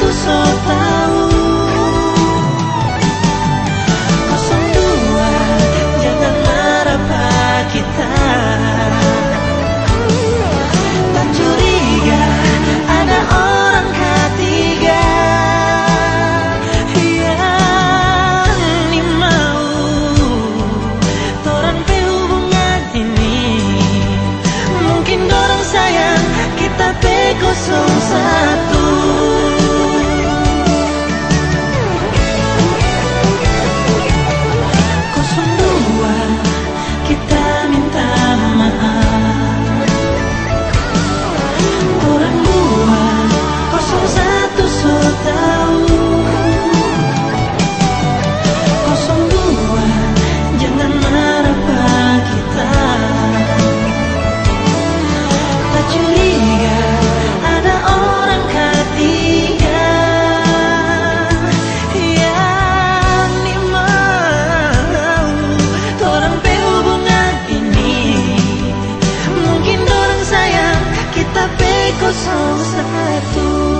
tu só tá o को संसार तू